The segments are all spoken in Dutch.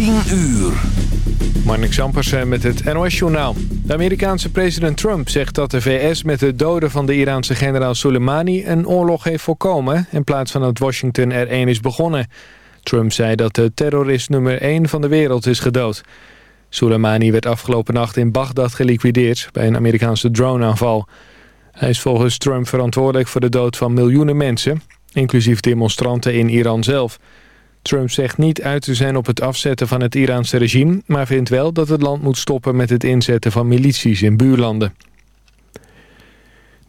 10 uur. Marnik Zampersen met het NOS-journaal. De Amerikaanse president Trump zegt dat de VS met de doden van de Iraanse generaal Soleimani... een oorlog heeft voorkomen in plaats van dat Washington er één is begonnen. Trump zei dat de terrorist nummer 1 van de wereld is gedood. Soleimani werd afgelopen nacht in Bagdad geliquideerd bij een Amerikaanse droneaanval. Hij is volgens Trump verantwoordelijk voor de dood van miljoenen mensen... inclusief demonstranten in Iran zelf... Trump zegt niet uit te zijn op het afzetten van het Iraanse regime... maar vindt wel dat het land moet stoppen met het inzetten van milities in buurlanden.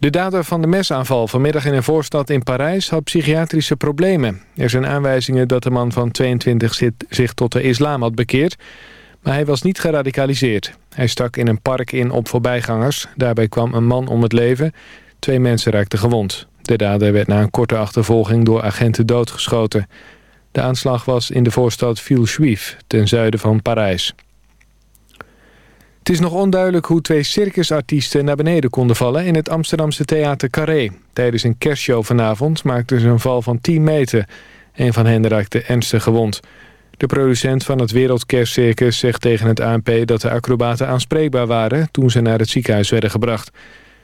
De dader van de mesaanval vanmiddag in een voorstad in Parijs had psychiatrische problemen. Er zijn aanwijzingen dat de man van 22 zich tot de islam had bekeerd... maar hij was niet geradicaliseerd. Hij stak in een park in op voorbijgangers. Daarbij kwam een man om het leven. Twee mensen raakten gewond. De dader werd na een korte achtervolging door agenten doodgeschoten... De aanslag was in de voorstad Villejuif, ten zuiden van Parijs. Het is nog onduidelijk hoe twee circusartiesten naar beneden konden vallen... in het Amsterdamse theater Carré. Tijdens een kerstshow vanavond maakten ze een val van 10 meter. Een van hen raakte ernstig gewond. De producent van het Wereldkerstcircus zegt tegen het ANP... dat de acrobaten aanspreekbaar waren toen ze naar het ziekenhuis werden gebracht.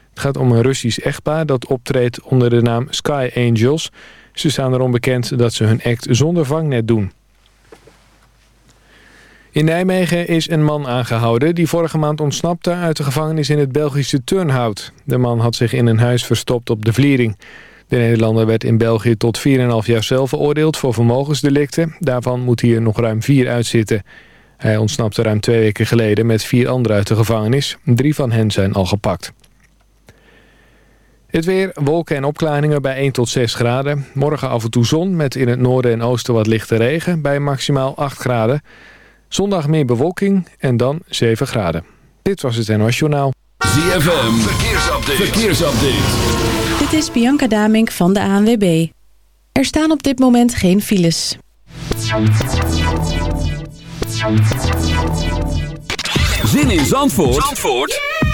Het gaat om een Russisch echtpaar dat optreedt onder de naam Sky Angels... Ze staan erom bekend dat ze hun act zonder vangnet doen. In Nijmegen is een man aangehouden die vorige maand ontsnapte uit de gevangenis in het Belgische Turnhout. De man had zich in een huis verstopt op de Vliering. De Nederlander werd in België tot 4,5 jaar zelf veroordeeld voor vermogensdelicten. Daarvan moet hij er nog ruim 4 uitzitten. Hij ontsnapte ruim twee weken geleden met vier anderen uit de gevangenis. Drie van hen zijn al gepakt. Het weer, wolken en opklaringen bij 1 tot 6 graden. Morgen af en toe zon met in het noorden en oosten wat lichte regen bij maximaal 8 graden. Zondag meer bewolking en dan 7 graden. Dit was het NOS Journaal. ZFM, verkeersupdate. verkeersupdate. Dit is Bianca Damink van de ANWB. Er staan op dit moment geen files. Zin in Zandvoort, Zandvoort?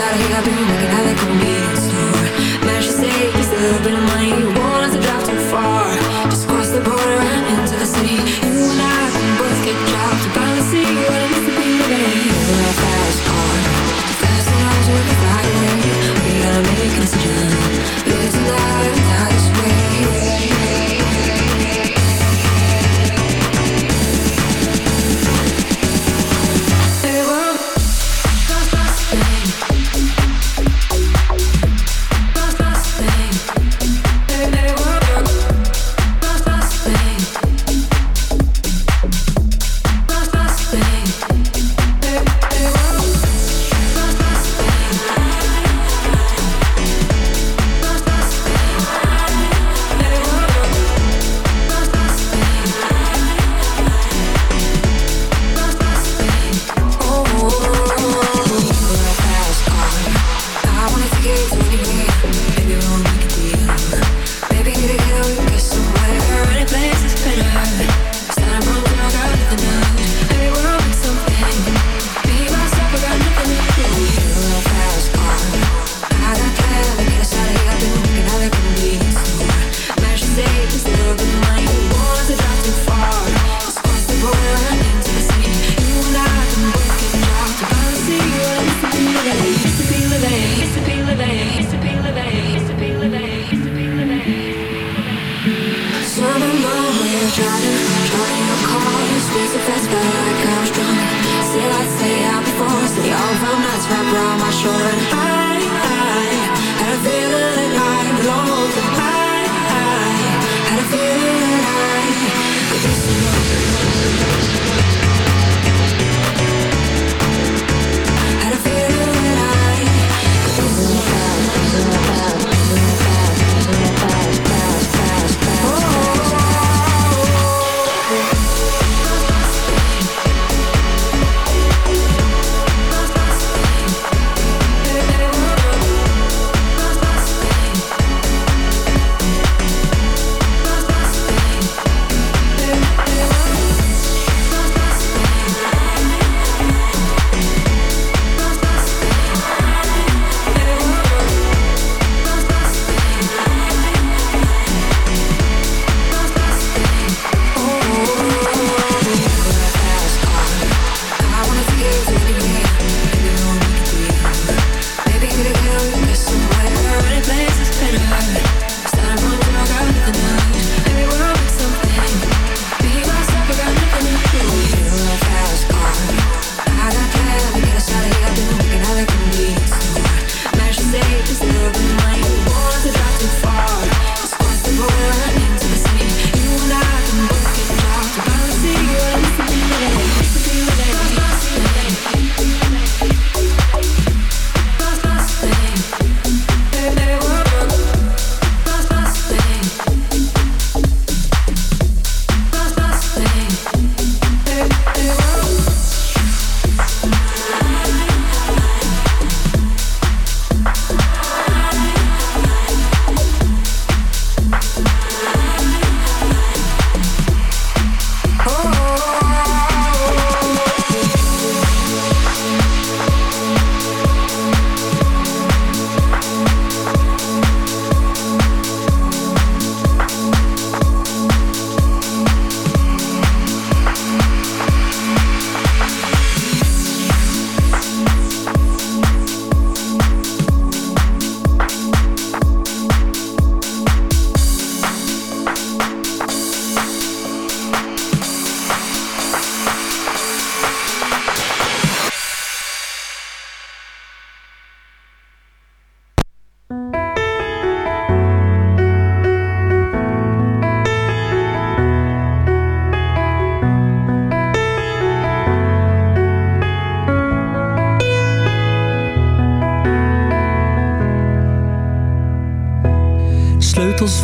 outside, he got me looking at it,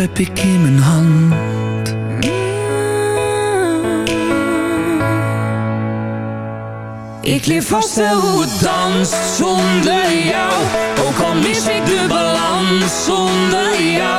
heb ik in mijn hand. Ik leer vast wel hoe het danst zonder jou. Ook al mis ik de balans zonder jou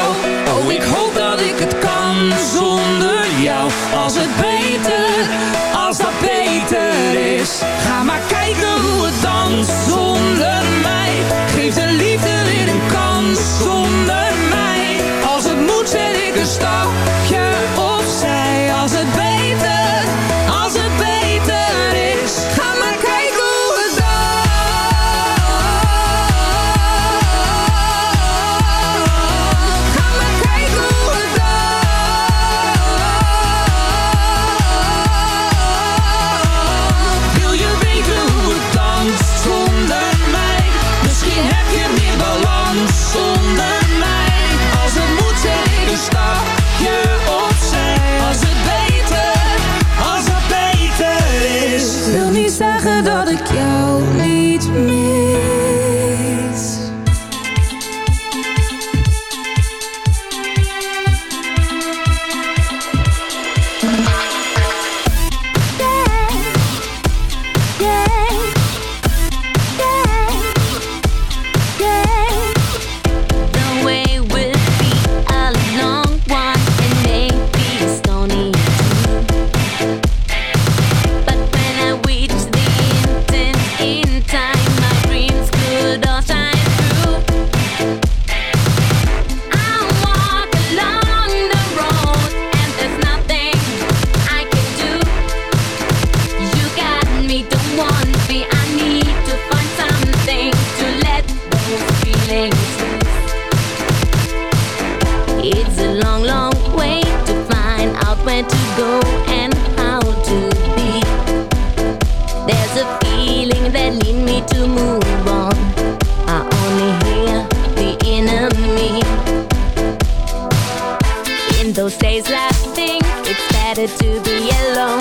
there's a feeling that leads me to move on. I only hear the enemy. In those days, I think it's better to be alone.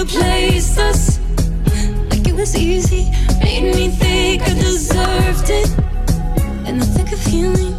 Replace us like it was easy. Made me think I deserved it. In the thick of healing,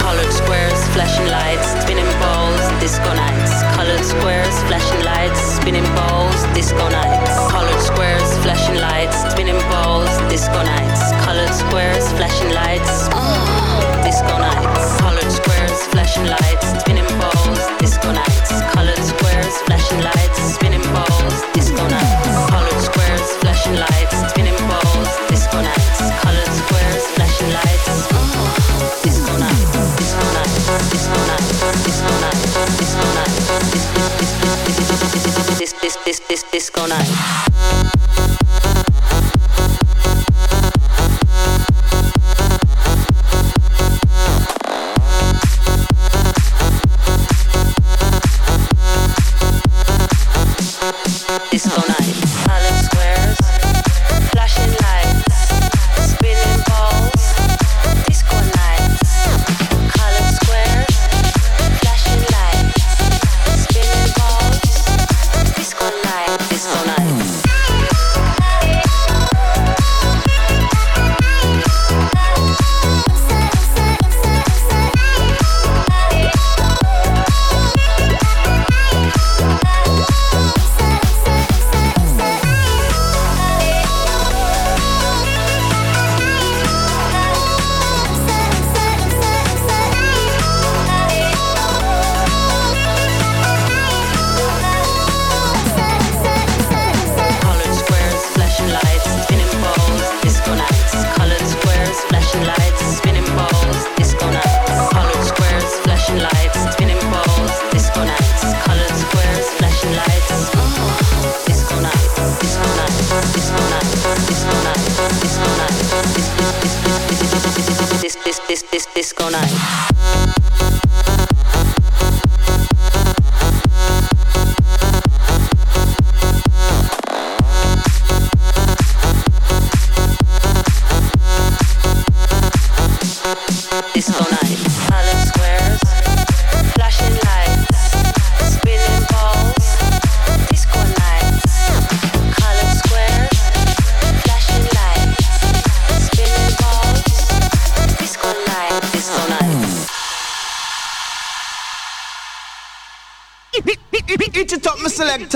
Colored squares, flashing lights, spinning balls, disco nights. Colored squares, flashing lights, spinning balls, disco nights. Colored squares, flashing lights, spinning balls, disco nights. Colored squares, flashing lights, disco nights. Colored squares, flashing lights, spinning balls, disco nights. Colored squares, flashing lights, spinning balls. night. night.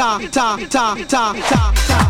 ta ta ta ta ta ta.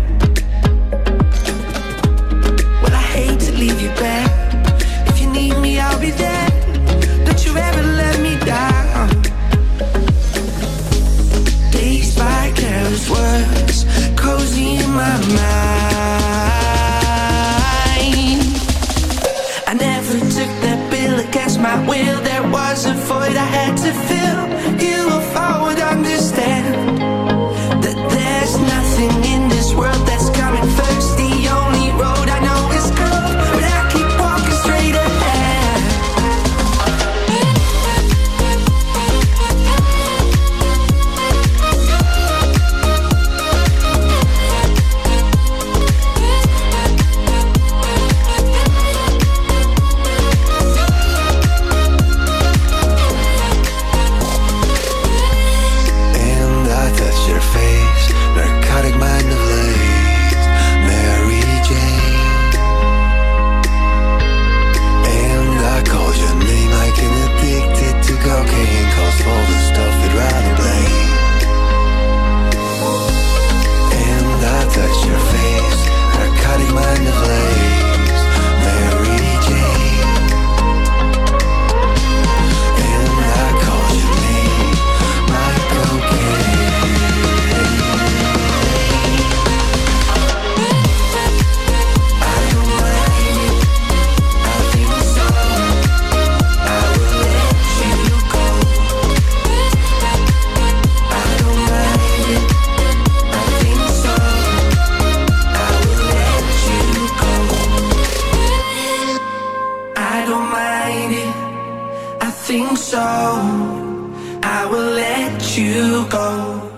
Think so. I will let you go.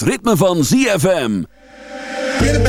Het ritme van ZFM. Been